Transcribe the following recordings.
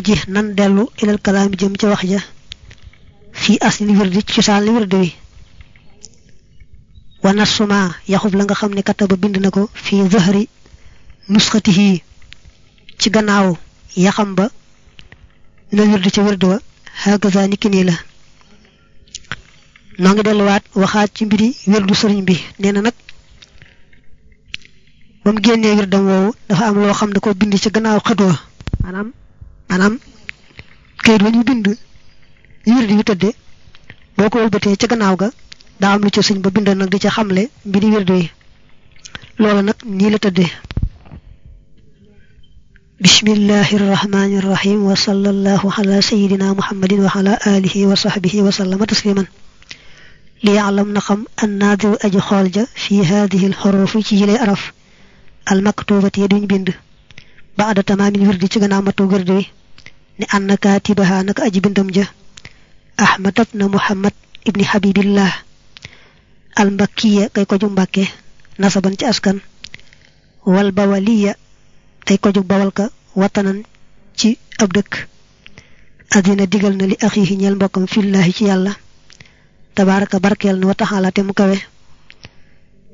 ji nan dellu ilal kalaami jëm ca wax ja fii asli wirdi ci li wirdi wi wa nasuma yaxub la nga xam ne kataba bind na ko fii zahri nusxatihi ci gannaaw yaxam ba minal wirdi ca wirdi wa hakaza niki nii la noo ngi delluwaat waxaat ci mbiri wirdu sëriñ bi nee na nag ba mu génnee wirdam woowu dafa am loo xam ne ko bind ci gannaaw xëtwa maanaam manam kayit wañu bind yir di tedde boko wolbete ci gannaaw ga da am lu ci señ ba bind nak di ci xamle mbiri wirdu yi lolu nak ni la tedde بسم الله الرحمن الرحيم وصلى الله على سيدنا محمد وعلى آله وصحبه وسلم تسليما ليعلم نخم الناظر أجي خالجة في هذه الحروف جيلي أرف المكتوبة يدين بند بعد تمام الورد تغنى متو ni ànn kaatibaha naka aji bindam ja ahmad ibn muhammad ibni habibillah. Al mbakkiya kay ko ju mbàkke nasaban ci askan wal bawaliya tey ko jug bawal ka watanan ci ab dëkk adina digal na li axiixi ñeel mbokkam fillaahi ci yàlla tabaaraka barkeel na wa taxaala te mu kawe.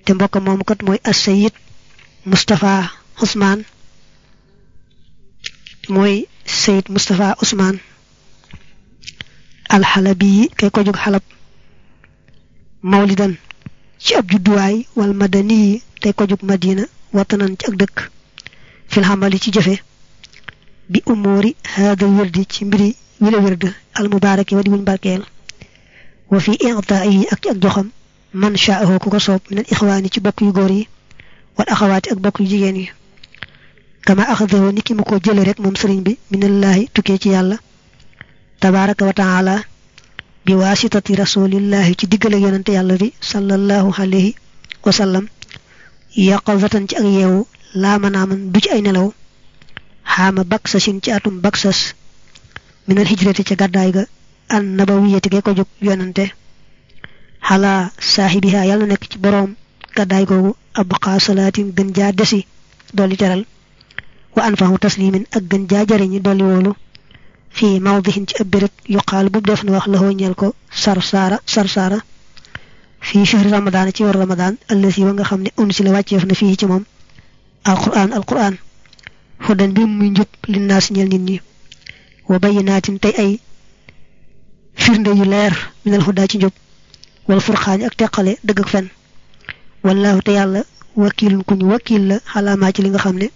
Te mbokkam moomu kat mooy assayid Moustapha Ousmane mooy سيد مصطفى عثمان الحلبي كي كوجو حلب مولدا شي اب جودواي والمدني تي كوجو مدينه وطنا تي دك في الحمالي تي جفه بأمور هذا الورد تيمبري ولا ورد المبارك ودي من باركيل وفي إعطائه أك جخم من شاءه كوكو من الإخوان تي بوك يغوري والأخوات أك بوك يجيني kama akhadahu niki mu ko jëlé rek mom serigne bi minallahi tuké ci yalla tabaaraka wa ta'ala bi wasitati rasulillahi ci diggal ak yonante yalla bi sallallahu alayhi wa sallam yaqazatan ci ak yewu la manaman du ci ay nelaw hama baksasin ci atum baksas min al-hijrati ci gaddaay ga an nabawiyati ge ko jog yonante hala sahibiha yalla nek ci borom gaddaay gogu abqa salatin gën ja desi doli teral وأنفه تسليم أجن جاجرين دولي وولو. في موضهن تأبرت يقال ببدفن وخله ونيالكو سرسارة سرسارة. في شهر رمضان تيور رمضان الذي وانغا خمني أنسل واتيفن فيه تموم القرآن القرآن. فدن بيم من جب للناس نيال نيني وبينات تي أي فرن يلير من الهدى تجب والفرخان اكتقالي دقق فن. والله تيال وكيل كن وكيل على ما تلينغا خمني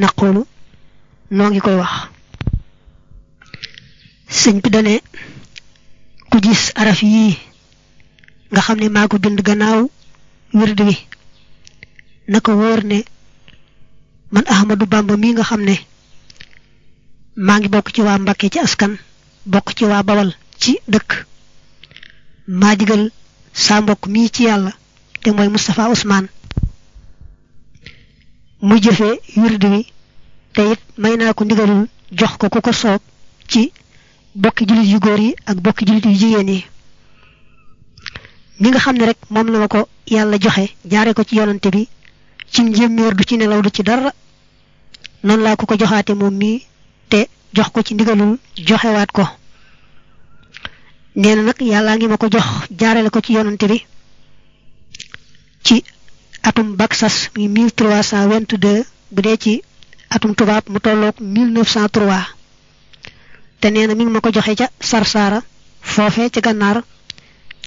naqoolu noo ngi koy wax. Sëñ bi dane ku gis araf yii nga xam ne maa ko bind gannaaw wird wi ne man Ahmadou Bamba mii nga xam maa ngi bokk ci waa Mbakke ci askan bokk ci waa Bawal ci dëkk maa digal saa mbokk mii ci yàlla te mooy Moustapha Ousmane muy jëfee wird wi te it may naa ko ndigalul jox ko ku ko ci bokki jullit yu góor yi ak bokki jullit yu yi. Mi nga xam rek moom la ko yàlla joxe jaare ko ci yonante bi ci njéeméer du ci nelaw du ci dara noonu laa ko ko joxaate moom mii te jox ko ci ndigalul joxewaat ko. Nee na nag yàllaa ngi ma ko jox ko ci yonante bi ci atum baksas muy 1322 bu dee ci atum tubaab mu tolloog 1903 te nee na mi ngi ma ko joxe ca sarsaara foofe ca gànnaar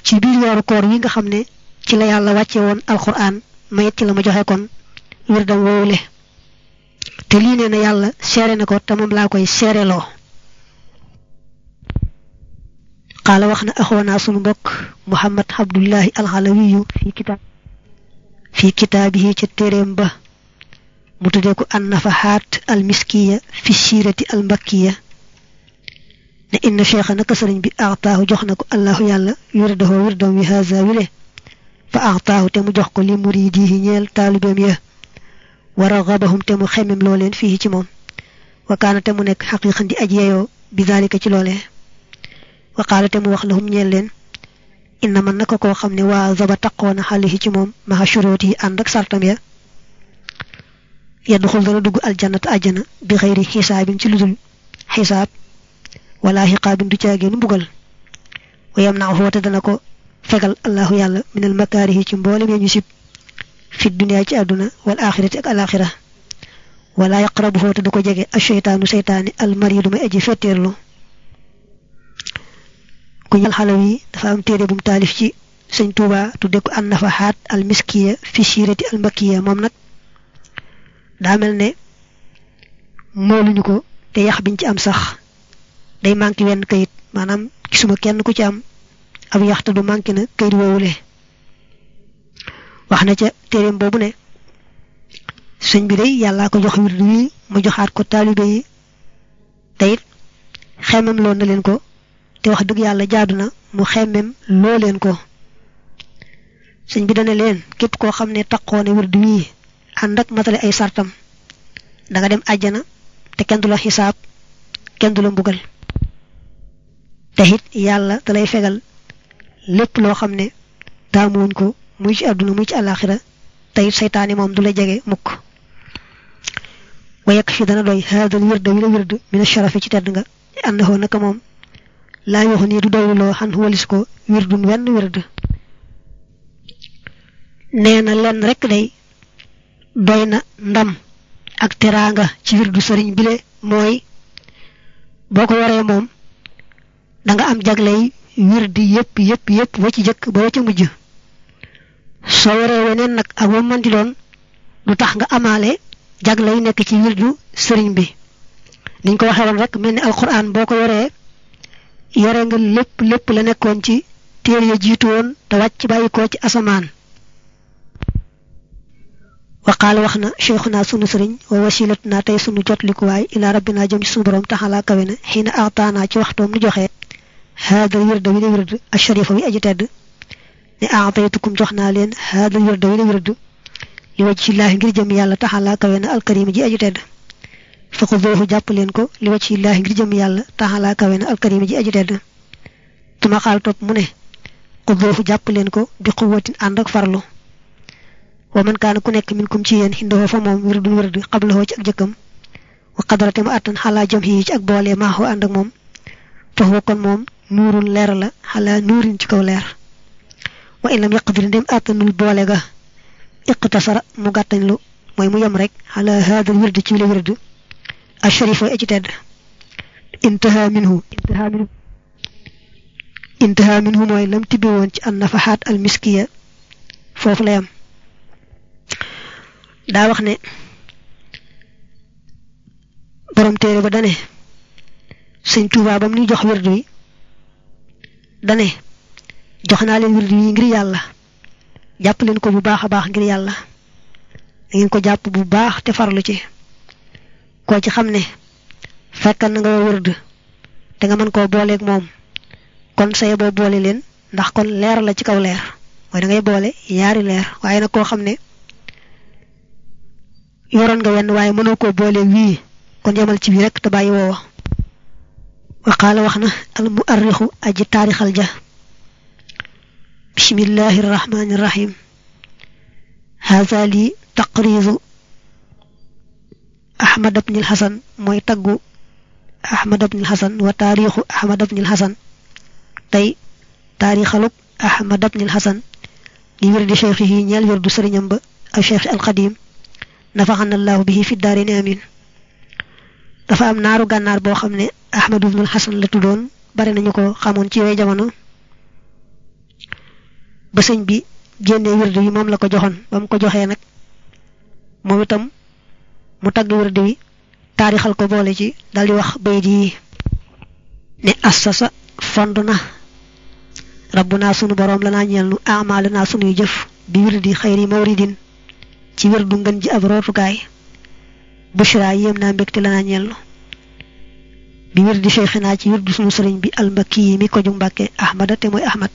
ci biir yooru koor wi nga xam ne ci la yàlla wàcce woon alxuraan mayet ci la ma joxe kon wirdam woowule. Te lii nee na yàlla seere na ko te moom laa koy seereloo. Wax na axoonaa sunu mbokk muhammad abdullahi alxalawiyu fi kitaab في كتابه كتيرمبا متدكو النفحات المسكية في السيرة المكية نإن شيخنا كسر بأعطاه جوخناكو الله يالا يرده ويردو بهذا وله فأعطاه تم جوخكو لمريديه نيل طالبهم يه ورغبهم تم خمم لولين فيه تموم وكان تم نك حقيقا دي أجيه بذلك تلوله وقال تم وخلهم نيالين inna man naka koo xam ne zaba taqoona xalihi ci moom maxa shuróot yi ànd ak sartam ya yadxul dana dugg aljannata àjjana bi xëyri xisaabin ci ludul xisaab wala xiqaabin du caagéenu mbugal wa yam naa foote dana ko fegal allahu yàlla minal makaarihi ci mboolem ñu sib fi dunya ci àdduna wal axirati ak alaxira wala yaqrabu foote du ko jege asheytaanu seytaani almaridu may aji fetteerlu ku ñal xalaw yi dafa am téere bu mu taalif ci sëñ Tuuba tudde ko an nafahaat al miskiya fi siirati al makkiya moom nag daa mel ne ko te yax biñ ci am sax. Day manqué wenn kayit maanaam gisuma kenn ku ci am. Ab yax du manqué na kayit woowule. Wax ca téereem boobu ne sëñ bi day ko jox wirdu wi mu ko taalibe yi. Te loo na ko te wax dëgg yàlla jaadu na mu xemmem loo leen ko sëñ bi dana leen képp koo xam ne taqoo ne wirdu wi ànd matale ay sartam da nga dem àjjana te kenn du la xisaab kenn mbugal te it yàlla da lay fegal lépp loo xam ne taamuwuñ ko muy ci àdduna muy ci àllaaxira te it seytaane moom du jege mukk wa yakfi dana doy haadal wirda wi la wird min asharafi ci tedd nga annahu naka moom laa yox nii du doyluloo xan walis ko wirdun wenn wird. Nee na lenn rek day doy na ndam ak teraanga ci wirdu sëriñ bile mooy boo ko waree moom da nga am jagley wirdi yépp yépp yépp ba ci jëkk ba ca mujj. Soo waree weneen nag ak moom man di doon du tax nga amaale jagley nekk ci wirdu sëriñ bi. Niñ ko woon rek mel ni alquran boo ko yoree yore nga lépp lépp la nekkoon ci téere ya jiitu woon te wàcc bàyyi ko ci asamaan waqaala wax na cheikhuna sunu sëriñ wa wasilatuna tey sunu jotlikuwaay ila rabbina jëm ci sunu borom taxalaa kawe na xiina aataana ci waxtoom nu joxe haadal wirda wi la wird asharifa wi aji tedd ne aataytukum jox naa leen haadal wirda wi la wird li waj ci laahi ngir jëm yàlla taxalaa kawe na alkarima ji aji tedd ne xuduuhu jàpp leen ko bi xuwatin ànd ak farlu wa man kaana ku nekk minkum ci yéen xindoo fa moom wirdun wird xablahoo ci ak jëkkam wa qadarate mu àttan xalaa jam yi ci ak boole maaxoo ànd ak moom fahuwa kon moom nuurun leer la xalaa nuurin ci kaw leer wa in lam yaqdir ndem àttanul boole ga iqtasara mu gàttañ lu mooy mu yem rek xalaa haadal wird ci la wird الشريف اجتد انتهى منه. انتهى منه. انتهى منه موي لم تبي وون سي النفحات المسكية. فوف لا يام دا واخني بروم تيري با داني. سيغ توبا بام ني جوخ ورد وي داني جوخنا لين ورد وي غير يالا. جاب لين كو بو باخ باخ غير يالا. نين كو جاب بو باخ تفارلو سي koo ci xam ne fekkan na nga wird te nga mën koo booleeg moom. Kon saye boo boole leen ndax kon leer la ci kaw leer. Mooy da ngay boole yaari leer. Waaye nag koo xam ne yoroon nga wenn waaye mënoo koo boole wii. Kon yemal ci bii rek te bàyyi woowa. Waqaala wax na al muarrixu aji taarixal ja. Bismillahi irrahmani irrahim haza li taqrizu أحمد بن الحسن موي تاغو أحمد بن الحسن وتاريخ أحمد بن الحسن تاي تاريخ لوك أحمد بن الحسن لي ورد شيخه نيال ورد سرينم با الشيخ القديم نفعنا الله به في الدارين آمين dafa am naaru gànnaar boo xam ne ahmadu ibnul xasan la tuddoon bari nañu ko xamoon ci way jamono ba sëñ bi génnee wirdu yi moom la ko joxoon ba mu ko joxee nag moom itam mu tagg wirdu wi taarixal ko boole ci daldi wax bayit yi ne assasa fond na. Rabbuna sunu boroom la naa ñeel nu amaale naa sunuy jëf bi wirdi xayri mawridin ci wirdu ngën ji ab rootukaay. Bushra yéem naa mbégte la naa ñellu bi wirdi cheikhina ci wirdu sunu sëriñ bi almbakki yi mi ko ju mbàkke ahmada te mooy ahmad.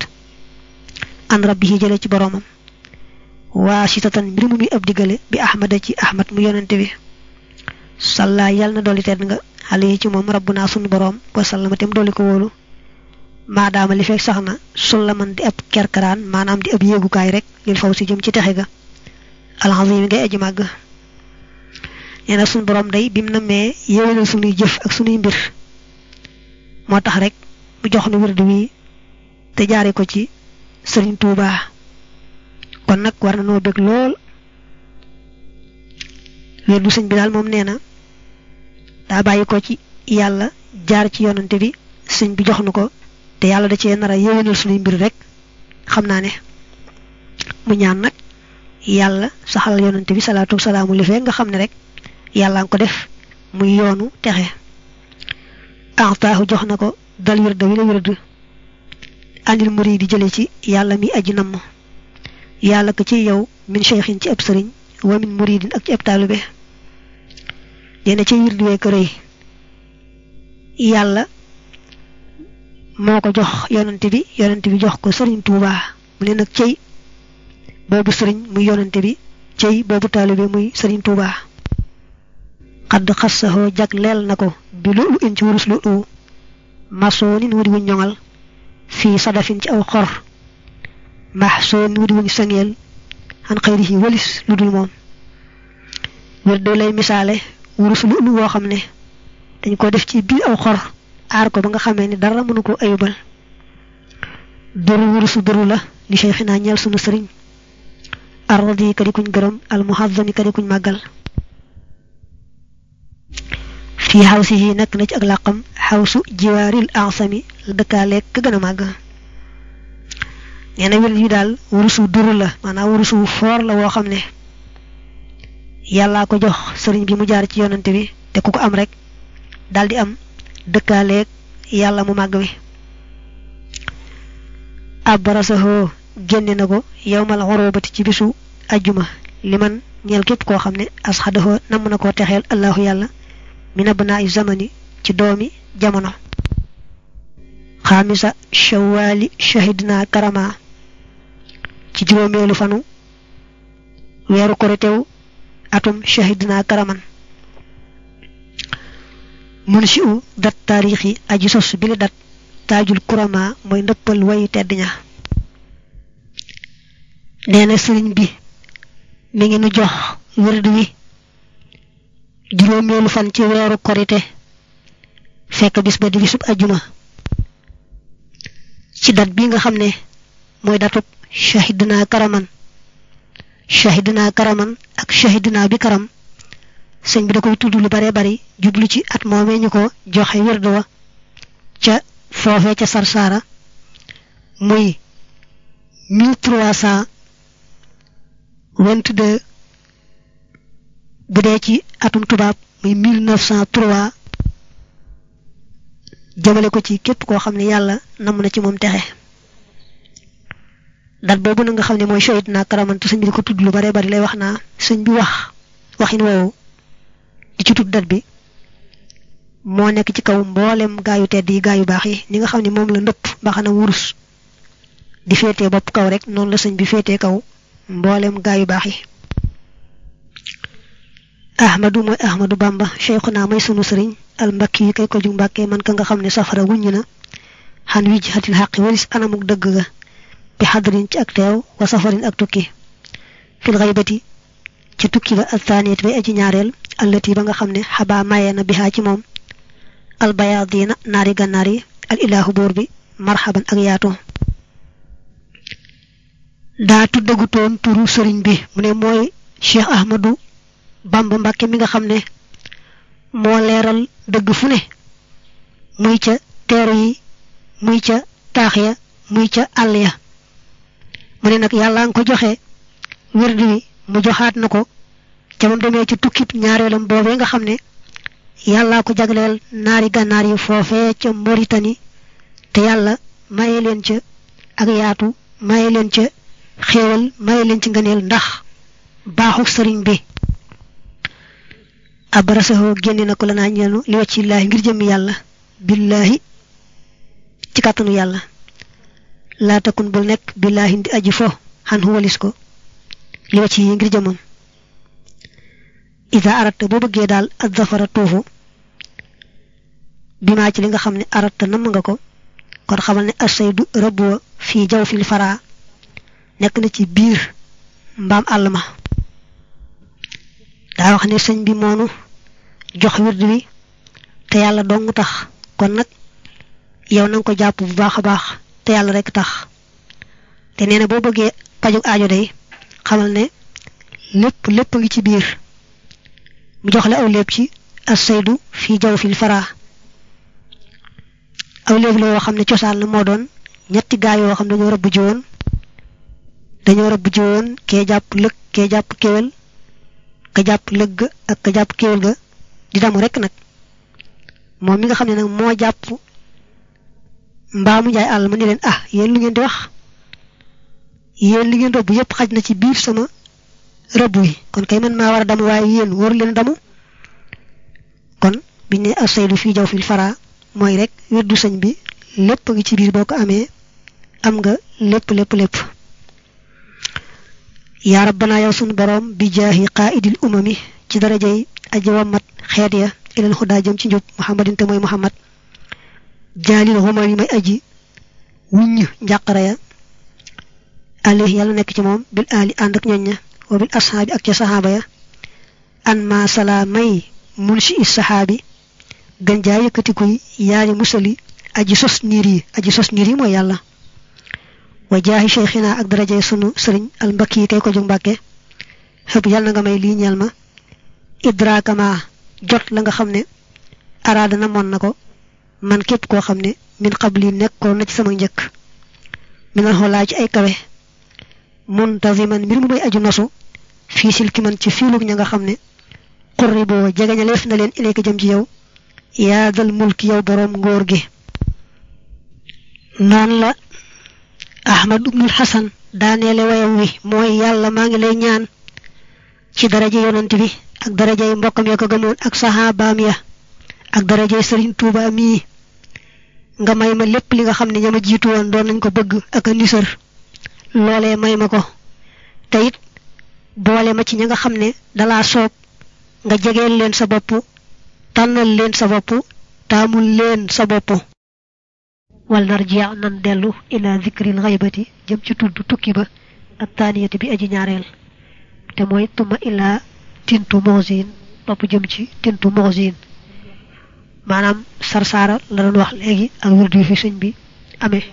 An rabbihi jële ci boroomam. Waa sitatan mbir mu muy ab diggale bi ahmada ci ahmad mu yonente bi salla yal na dolli tedd nga. Xale yi ci moom rabbuna sunu boroom wasallama tem dolli ko wóolu maadaama li fekk sax na sullaman di ab kerkaraan maanaam di ab yéegukaay rek lil faw si jëm ci texe ga. Alxazim ngay aji màgg. Nee na suñu borom day bi mu nammee yéwénal suñuy jëf ak suñuy mbir. Moo tax rek mu jox nu wird wi te jaare ko ci sëriñ Tuuba kon nag war na noo bëgg wirdu sëñ bi daal moom nee na daa bàyyi ko ci yàlla jaar ci yonante bi sëñ bi jox te yàlla da cee nar a yéwénal suñuy mbir rek. Xam naa ne mu ñaan nag yàlla saxal yonante bi salaatu salaamu li fee nga xam ne rek yàlla nga ko def muy yoonu texe. Axtaahu jox dal wirda wi la wird andil murid di jële ci yàlla mi aji namm. Yàlla ko ci yow min cheikhin ci ab sëriñ wa min muridin ak ci ab taalube nee na ci wird wee ko rëy yàlla moo ko jox yonante bi yonante bi jox ko sëriñ Tuuba mu ne nag cey boobu sëriñ muy yonante bi cey boobu taalube muy sëriñ Tuuba xadd xassaxoo jag leel na ko bi lu in ci wurus lu u masoonin wudi wuñ ñoŋal fii sadafin ci aw xor max soonin wudi wuñ sëngeel xan xëyri yi walis lu dul moom. Wér de lay misaale ورسل لو وا خامني دنج كو ديف سي بي أو خور ار كو باغا خامي ني دارا منو كو ايوبال دور ورسو دور لا لي شيخنا نيال سونو سيرين ارضي كدي كون گرم المحظمي كدي كون ماغال في حوسه نك نك اك لاقم حوس جوار الاعصم دكالك گنا ماغا نينا ويل يدال ورسو دور لا مانا ورسو فور لا وو خامني yàllaa ko jox sëriñ bi mu jaar ci yonante bi te ku am rek daldi am dëkkaaleeg yàlla mu màgg wi abarasahoo génne na ko yowmal ci bisu ajjuma li man ñeel képp koo xam ne asxadahoo namm na koo yàlla min abnaa'i zamani ci doomi jamono xaamisa shawaali shahidna karama ci juróomeelu fanu weeru koritew atum shahidna karaman. Munshi u dat taarixi aji sos bi dat taajul kurama mooy ndëppal way tedd ña nee na sëriñ bi mi ngi nu jox wërd wi juróomeelu fan ci weeru korite fekk bis ba di ajjuma. Ci dat bi nga xam ne mooy shahidna karaman shahidna karaman ak shahidna bi karam. Sëñ bi da koy tudd lu bare bari jublu ci at moomee ñu ko joxe wërd wa ca foofee ca sarsaara muy mille trois cent vingt-deux bu dee ci atum tubaab muy mille neuf cent trois jëmale ko ci képp koo xam ne yàlla namm na ci moom texe dat boobu na nga xam ne mooy shahid naa karamantu sëñ bi ko tudd lu bare bari lay wax naa sëñ bi wax waxin woowu di ci tudd dat bi moo nekk ci kaw mboolem gaayu tedd yi gaayu baax yi ni nga xam ne moom la ndëpp mbaxana wurus di féetee bopp kaw rek noonu la sëñ bi féetee kaw mboolem gaayu baax yi. Ahmadu mooy ahmadu bamba cheikhuna may sunu sëriñ al mbakki kay ko jug mbàkke man ka nga xam ne safara wuññi na xan wi jihatil xaqi walis anamuk dëgg ga bi xadrin ci ak teew wa safarin ak tukki fil xaybati ci tukki ba al thaniyat bay aji ñaareel allati ba nga xam ne xabaa maye na bihaa ci moom al bayaadina naari gànnaar yi al ilaahu buur bi marhaban ak yaatu daa tuddagutoon turu sëriñ bi mu ne mooy cheikh ahmadu bamba mbàkke mi nga xam ne moo leeral dëgg fu ne muy ca teeru yi muy ca taax ya muy ca àll ya mu ne nag yàlla nga ko joxe wird wi mu joxaat na ko ca moom demee ci tukkib ñaareelam boobee nga xam ne yàllaa ko jagleel naari gànnaar yi foofee ca Mauritanie te yàlla maye leen ca ak yaatu maye leen ca xéewal maye leen ci ngëneel ndax baaxu sëriñ bi. Abarasahoo génne na ko la naa ñeenu li ngir yàlla billaahi ci kàttanu yàlla la takun bul nek billahi di aji fo han walis ko li wa ci ngir jëmam ida arat bo bëgge dal azfara tufu bima ci li nga xamni arat nam nga ko kon xamal ne asaydu rabbu fi jawfil fara nek na ci biir mbam alma da wax ne señ bi monu jox wird wi te yalla dong tax kon nak yow nang ko japp bu baaxa baax te yàlla rek tax. Te nee na boo bëggee pajug aajo day xamal ne lépp lépp ngi ci biir. Mu jox la aw lépp ci assaydu fi jaw fil fara aw lépp la yoo xam ne cosaan la moo doon ñetti gaay yoo xam dañoo rëbb ji woon. Dañoo rëbb ji woon kee jàpp lëg kee jàpp kéwél ka jàpp lëgg ak ka jàpp kéwél ga di damu rek nag. Moom mi nga xam ne nag moo jàpp mbaamu njaay àll ma ni leen ah yéen lu ngeen di wax? Yéen li ngeen rëbb yépp xaj na ci biir sama rëbb wi kon kay man maa war a damu waaye yéen waru leen damu. Kon biñ ne asaydu fii jaw fil fara mooy rek weddu sëñ bi lépp ngi ci biir boo ko amee am nga lépp lépp lépp. Yaa rabbana yow sunu borom bi jaahi qaidil umami ci darajay aji wammat xeet ya ilal xudaa jëm ci njub muhammadin te mooy muhammad jaalil xumar yi may aji wuññ njàqara ya alayhi yàlla nekk ci moom bil aali ànd ak ñoñ ña wa bil ashaabi ak ca saxaaba ya an ma sala may saxaabi gën jaa yëkkatikuy yaari musali aji sos niir yi aji sos niir yi mooy yàlla wa jaahi cheikhina ak darajay sunu sëriñ al mbakki kay ko jóg mbàkke xëpp yàlla nga may lii ñeel ma idrakama jot la nga xam ne araada na mon na ko man képp koo xam ne min xabli nekkoon na ci sama njëkk minal xolaa ci ay kawe muntaziman mbir mu may aju nosu fii silki man ci fiilug ña nga xam ne na leen ilayka jëm ci yow yaa dal mulki yow boroom ngóor gi. La ahmad ibnul xasan daaneele wayam wi mooy yàlla maa ngi lay ñaan ci daraja yonent bi ak darajay mbokkam ya ko gëmoon ak ya ak darajay sëriñ tuuba mii nga may ma lépp li nga xam ne ñama jiitu woon doon nañ ko bëgg ak nisër loolee may ma ko. Te it boole ma ci ña nga xam ne dalaa soob nga jegeel leen sa bopp tànnal leen sa bopp taamul leen sa bopp. Wal narjia nan dellu ila zikril xaybati jëm ci tudd tukki ba ak taaniyati bi aji ñaareel. Te mooy tuma ila tintu moxsin topp jëm ci tintu moxsin maanaam sarsaara la doon wax léegi ak wirdu fi sëñ bi amee.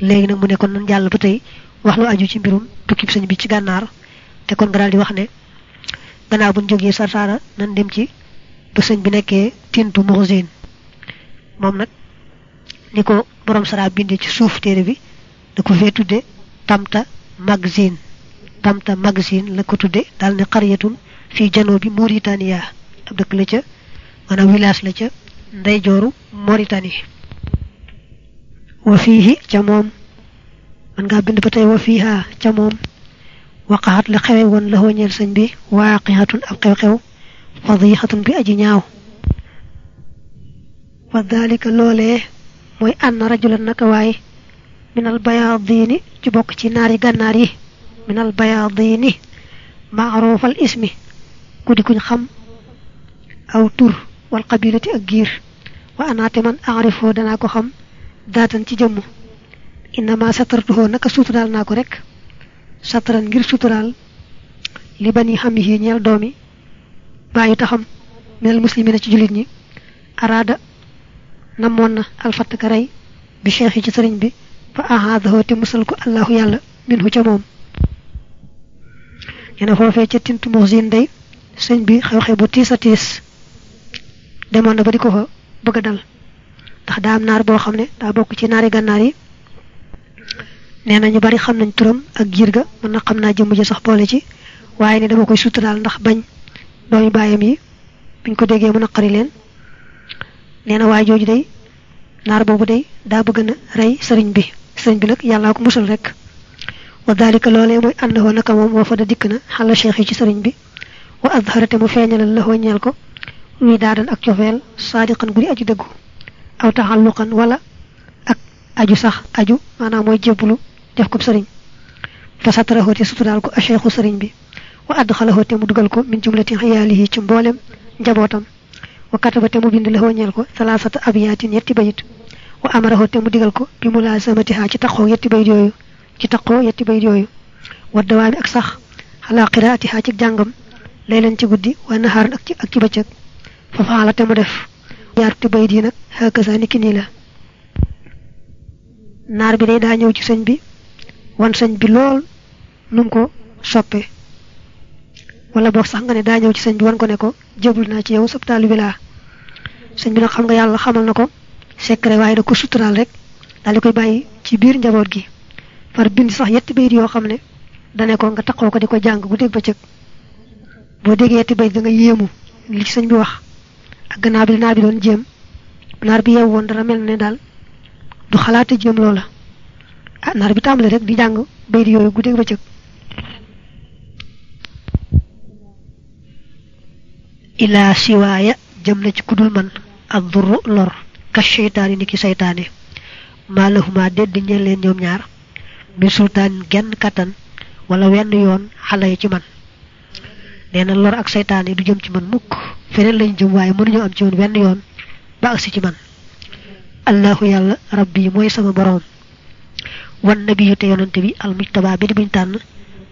Léegi nag mu ne kon nan jàll ba tey wax lu aju ci mbirum tukkib sëñ bi ci gànnaar te kon daal di wax ne gannaaw buñ jógee sarsaara nan dem ci ba sëñ bi nekkee tintu moxsin moom nag ni ko borom sara bindee ci suuf téere bi da ko fee tudde tamta magazine tamta magazine la ko tudde daal ne xariyatun fii janoo bi Mauritania ab dëkk la ca manam village la ca nday joru mauritanie wa fihi ca mom man nga bind batay wa fiha ca mom waqaat la xewe won la ho hoñel señ bi waqihatun ab xew xew fadhihatun bi aji ñaaw wa dalika lolé moy an rajulan naka way min al bayadin ci bok ci naari gannar yi min al bayadin ma'ruf al ismi ku di kuñ xam aw tur والقبيلة أجير. وأنا تمن أعرف دناكو خم ذاتا تجمو إنما سترته نك سترال ناكو رك. سترا غير سترال لبني حمه نيال دومي. بايو تخم. من المسلمين تجلد ني. أراد نمون الفتك ري بشيخ جسرين بي. فأعاده تمسلك الله يالا منه جموم. يعني ينا فوفي تنتمو زين دي. سنبي خيو خيبو تيسا تيس, تيس. Demoon na ba di ko fa bëgg dal ndax daa am naar boo xam ne daa bokk ci naari gànnaar yi nee na ñu bari xam nañ turam ak giir ga na xam naa jëmm ji sax boole ci waaye ne dama koy suturaal ndax bañ doomi baayam yi biñ ko déggee mu naqari leen nee na waay jooju day naar boobu day daa bëgg na rey sëriñ bi sëriñ bi nag yàllaa ko musal rek wa dalika loolee mooy ànd naka moom woo fa da dikk na xala cheikh yi ci sëriñ bi wa adharate mu feeñalal la ñeel ko wi daadan ak cofeel saadiqan guri aju dëggu aw taxalluqan wala ak aju sax aju maanaam mooy jébbulu def ko sëriñ fa sataraxoo te suturaal ko a cheikhu sëriñ bi wa adxalaxoo te mu dugal ko min jumlati xayaalihi ci mboolem njabootam wa kataba te mu bind la ñeel ko salaasata abiyaatin yetti bayit wa amarahu te mu digal ko bi mulaasamatiha ci taqoo yetti bayit yooyu ci taqoo yetti bayit yooyu wa dawaami ak sax xalaa qiraatiha ci jàngam laylan ci guddi wa nahaaran ak ci ak ci bëccëg fa faala te mu def ñaar te bayit yi nag xakasa niki nii la naar bi day daa ñëw ci sëñ bi wan sëñ bi lool num ko soppe wala boog sax nga ne daa ñëw ci sëñ bi wan ko ne ko jébul naa ci yow sab taalibe laa sëñ bi nag xam nga yàlla xamal na ko secret waaye da ko suturaal rek daal di koy bàyyi ci biir njaboot gi far bind sax yetti bayit yoo xam ne ko nga taxoo ko di ko jàng bu dégg ba cëg boo déggee yetti bayit da nga yéemu li ci sëñ bi wax ak gannaaw bi naar bi doon jéem naar bi yeew woon dara mel ne daal du xalaate jéem loola. Ah naar bi tàmbale rek di jàng bayit yooyu guddeeg ba cëg ila siwaaya jëm na ci kudul man ak lor ka seytaani ni ki seytaane. Maa lahuma dedd ñeen leen ñaar mi sultaan genn kattan wala wenn yoon xale ci man nee na lor ak seytaane du jëm ci man mukk. Feneen lañ jëm waaye mënuñu am ci woon wenn yoon. Ba agsi ci man. Allahu yàlla rabbi mooy sama boroom. Wan nabiyu te yonante bi al mujtaba bi di buñ tànn.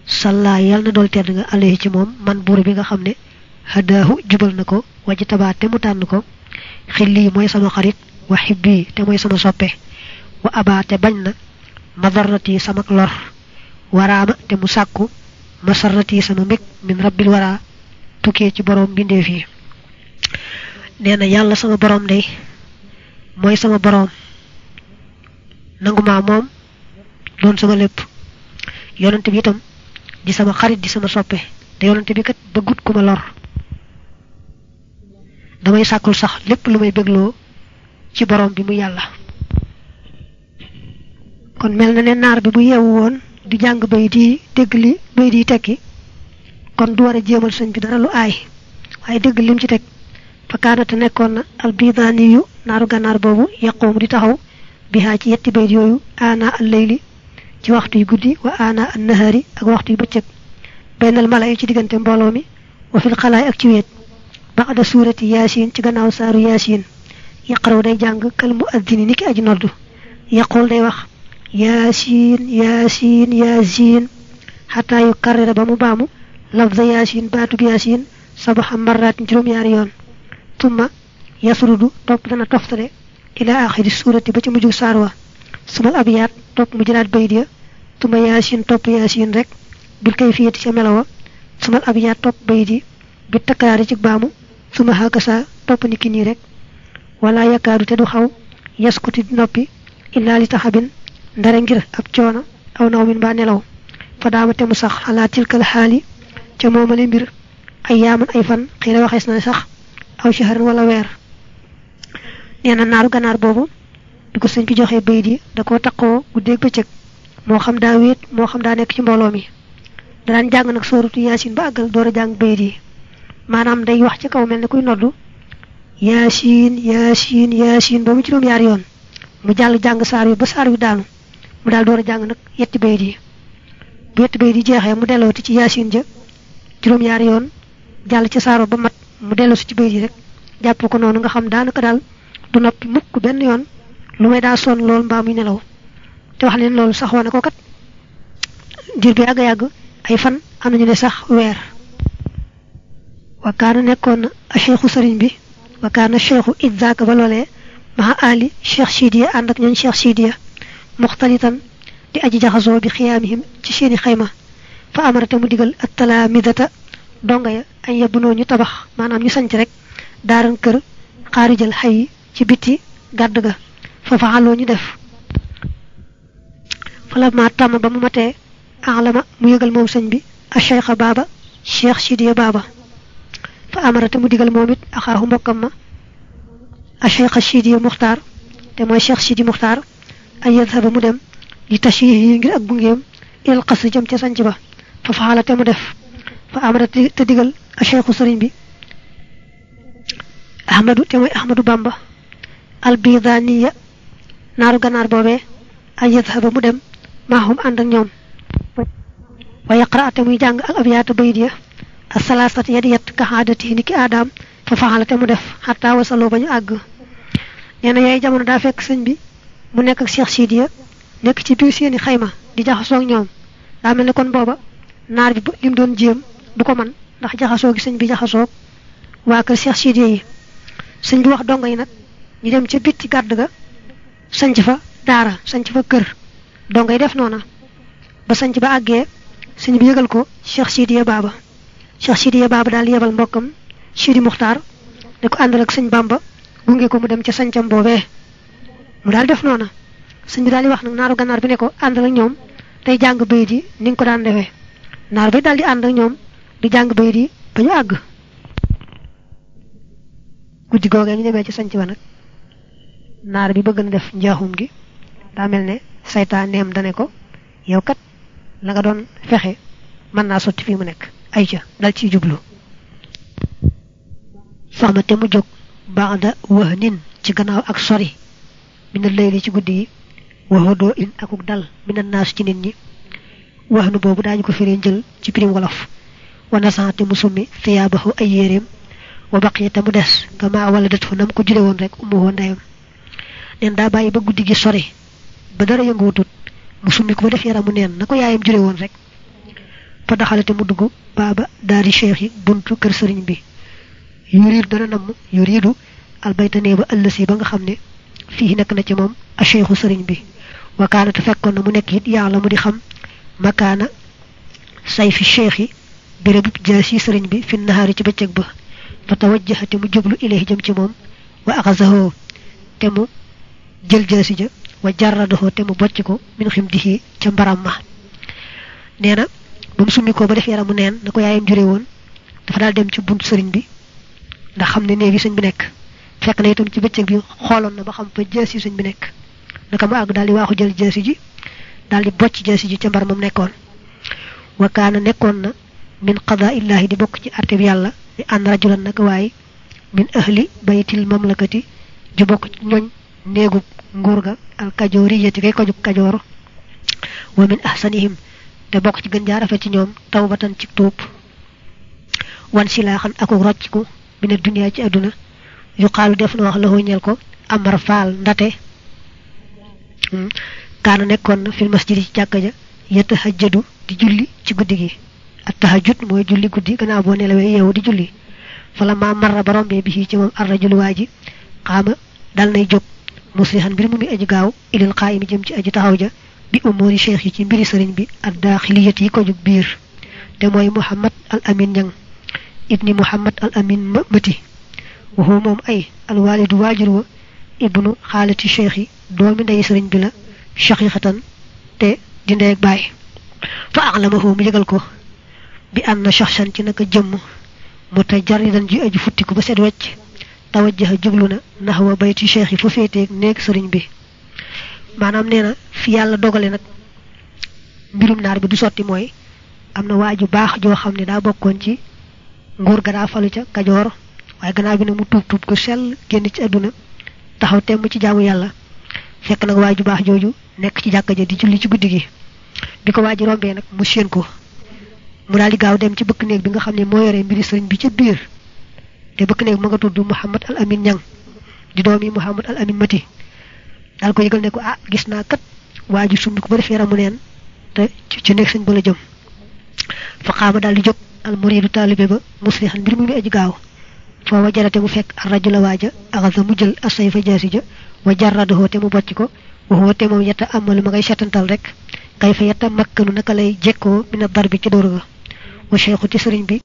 Salla yàlla na dool tedd nga alayhi ci moom man buur bi nga xam ne hadaahu jubal na ko waji tabaa te mu tànn ko. Xilli mooy sama xarit wa xibbi te mooy sama soppe. Wa abaa te bañ na madarrati sama lor. Waraama te mu sàkku masarrati sama mbég min rabbil wara. Tukkee ci boroom mbindeef yi. Nee na yàlla sama boroom day mooy sama boroom nanguma moom doon sama lépp. Yonante bi itam di sama xarit di sama soppe. Te yonante bi kat bëggut ku ma lor. Damay sàkkul sax lépp lu may ci boroom bi mu yàlla. Kon mel na ne bi bu yeewu woon di jàng bay di dégg li bay di tekki kon du war a jéemal sëñ bi dara lu aay waaye dégg lim ci teg fa kaanate nekkoon na albidaani yu naaru gànnaar boobu yaqoomu di taxaw bihaa ci yetti bayt yooyu aana al layli ci waxtu yu guddi wa aana an nahaari ak waxtu yu bëccëg baynal mala yi ci diggante mbooloo mi wa fil xalaay ak ci wéet baxda suurati yaasin ci gannaaw saaru yaasin yaqaraw day jàng kal mu addini ni ki aji noddu yaqul day wax yaasin yaasin yaasin xataa yu karrira ba mu lafza yaasin baatub yaasin sabaxa marraatin juróom-ñaari yoon tumma yasrudu topp dana toftale. Ila axiri suurati ba ci mujjug saar wa sumal abiyaat topp mu jëlaat bayit ya tumma yaasin topp yaasin rek. Bil kayfiyati ca melawa. Sumal abiyaat topp bayit yi bi takkaraari ci baamu suma xaakasa topp ni ki nii rek. Wala yakaadu te du xaw yaskuti noppi illaa li ndare ngir ab coono aw naw min ba nelaw. Fa daama te mu sax xalaa tilkal xaali ca moomale mbir ay ay fan xëy na waxees na sax aw shaharan wala weer. Nee na naaru ganaar boobu bi ko sëñ bi joxee bayit yi da koo taqoo guddeeg bëccëg moo xam daa wéet moo xam daa nekk ci mbooloo mi. Daan jàng nag sóoratu yaasin ba àggal door a jàng maanaam day wax ci kaw mel ne kuy noddu yaasin yaasin yaasin ba mu juróom-yaari yoon. Mu jàll jàng saar wi ba daanu mu daal door a jàng nag yetti bayit yi bu yetti bayit yi jeexee mu dellooti ci yaasin ja juróom-yaari yoon jàll ci saaro ba mat mu delloo si ci bayit yi rek. Jàpp ko noonu nga xam daanaka daal du noppi mukk benn yoon lu may daa sonn lool muy nelaw. Te wax leen loolu saxoo na ko kat diir bi yàgg-yàgg ay fan am nañu ne sax weer. Wa a cheikhu sëriñ bi wa idzaaka ba ali cheikh sidiya ànd ak ñooñ cheikh sidiya muxtalitan di aji jaxasoo bi xiyaamihim ci seeni xayma fa amarate mu digal ak talaamidata donga ya ay yebunoo ñu tabax maanaam ñu sanc rek daaran kër xaarijal xay ci biti gàdd ga fa faxaloo ñu def fala ma tàmm ba mu matee alama mu yëgal moom sëñ bi a cheikha baaba cheikh sidiya baaba fa amarate mu digal moom it axaaxu mbokkam ma a cheikha sidiya muxtaar te mooy cheikh sidi muxtaar ay yadhaba mu dem li tashiih yi ngir ak gungeem ilal xas jëm ca sanc ba fa faxala te mu def fa amarate te digal a cheikhu sëriñ bi ahmadu te mooy ahmadu bamba albidaniya naaru ganaar boobee ay yadhaba mu dem maahum ànd ak ñoom wa yaqra te muy jàng ak abiyaata bayit ya asalaasat ya di yett ka xaadati ni ki aadaam fa faxala te mu def xataa wasaloo ba ñu àgg nee na jamono daa fekk sëñ bi mu nekk ak Cheikh Sidiya nekk ci biir seeni xayma di jaxasoo ak ñoom. Daa mel ne kon booba naar bi lim doon jéem du ko man ndax jaxasoo gi sëñ bi jaxasoo waa kër Cheikh Sidiya yi. Sëñ bi wax dongo yi nag ñu dem ca bitti gàdd ga sanc fa daara sanc fa kër. Dongo yi def noona. Ba sanc ba àggee sëñ bi yëgal ko Cheikh Sidiya Baba Cheikh Sidiya Baba daal yebal mbokkam Sidi Muxtaar ne ko àndal ak sëñ Bamba gunge ko mu dem ca sancam boobee mu daal def noona sëñ bi daal di wax nag naaru gànnaar bi ne ko àndal ak ñoom tey jàng bayit yi ni nga ko daan defee. Naar bi daal di ànd ak ñoom di jàng bayit yi ba ñu àgg. Guddi googee ñu demee ci sanc ba nag naar bi bëgg na def njaaxum gi. Daa mel ne saytaan neem dane ko yow kat la nga doon fexe mën naa sotti fii mu nekk. Ay ca dal ciy jublu. Faxma te mu jóg nin ci gannaaw ak sori min al-layli ci guddi yi wa hudo in akuk dal min an-nas ci nit ñi waxnu bobu dañ ko firé jël ci prime wolof wa nasati musumi thiyabahu ay yérem wa baqiyata mu dess kama waladatu nam ko juré won rek umu won dayam nen da bayyi ba guddi gi sori ba dara yëngu wutut musumi ko def yaramu neen nako yaayam juré won rek fa daxalati mu dugg baba daari cheikh buntu kër serigne bi yurid dara nam yuridu albaytani ba allasi ba nga xamne fii nekk na ci moom a cheikhu sëriñ bi wakaana te fekkoon na mu nekk it yàlla mu di xam makaana say fi cheikh yi bérébu jaasi sëriñ bi fi nahaari ci bëccëg ba fa tawajjaha te mu jublu ilayhi jëm ci moom wa axasahoo te jël jaasi ja wa jarradahoo te mu min xim dihi mbaram ma nee na mu summi ko ba def yaramu neen na ko yaayam jure woon dafa dem ci buntu sëriñ bi ndax xam néegi sëñ bi nekk fekk na itam ci bëccëg bi xooloon na ba xam fa jaasi sëñ bi nekk. Naka mu àgg daal di waaxu jël jaasi ji daal di bocc ji ca mbar nekkoon. Wa kaana nekkoon na min qadaa illahi di bokk ci arte bi yàlla ni ànd rajulan naka waaye min ahli baytil mamlakati ju bokk ci ñoñ néegu nguur ga al kajooriyati kay ko jug kajoor. Wa min ahsanihim te bokk ci gën jaarafe ci ñoom tawbatan ci tuub. Wan silaaxan aku rocciku mina duniyaa ci àdduna yu xaalu def na wax la ñeel ko amar faal ndate kaana nekkoon na fil masjid ci jàkka ja yatahajjadu di julli ci guddi gi. At tahajjud mooy julli guddi gannaaw boo nelawee yeewu di julli. Fala ma marra ba rombee bi ci moom arrajul waa ji xaama dal nay jóg. Muslihan mbir mu mi aji gaaw ilil qaayimi jëm ci aji taxaw ja bi umuri cheikh yi ci mbiri sëriñ bi ad daaxiliyat yi ko jug biir. Te mooy muhammad al amin ñang ibni muhammad al amin mëti وهو موم أي الوالد واجر ابن خالتي شيخي دومي داي سرين بلا شقيقة تي دي نديك باي فأعلمه ميغال كو بان شخشان تي نك جيم متجري دان جي أجي فوتي كو بسيت وچ توجه جبلنا نحو بيت شيخي ففيتك نيك سرين بي مانام نينا في يالا دوغالي نك بيروم نار بي دو سوتي موي amna waju bax jo xamni da bokkon ci nguur gara falu ca kajor waaye gannaaw bi nag mu tuub tuub ko sell génn ci àdduna taxaw temm ci jaamu yàlla. Fekk nag waaju baax jooju nekk ci jàkka ja di julli ci guddi gi. Waaji rombee nag mu séen ko. Mu daal di gaaw dem ci bëkk néeg bi nga xam ne moo yore mbiri sëriñ bi ca biir. Te bëkk néeg ma nga tudd Muhammad al Amin Ñang di doomi Muhammad al Amin Mati. Daal ko yëgal ne ko ah gis naa kat waaju sumbi ko ba def yaramu neen te ci néeg sëñ jëm. Fa xaama daal di jóg al muridu taalibe ba muslihan mbir mu mi aji gaaw ko waxoo te moom yetta amalu ma ngay setantal rek kay fa yetta makkanu naka lay jekkoo mina dar bi ci dóor ga wa cheikhu ci sëriñ bi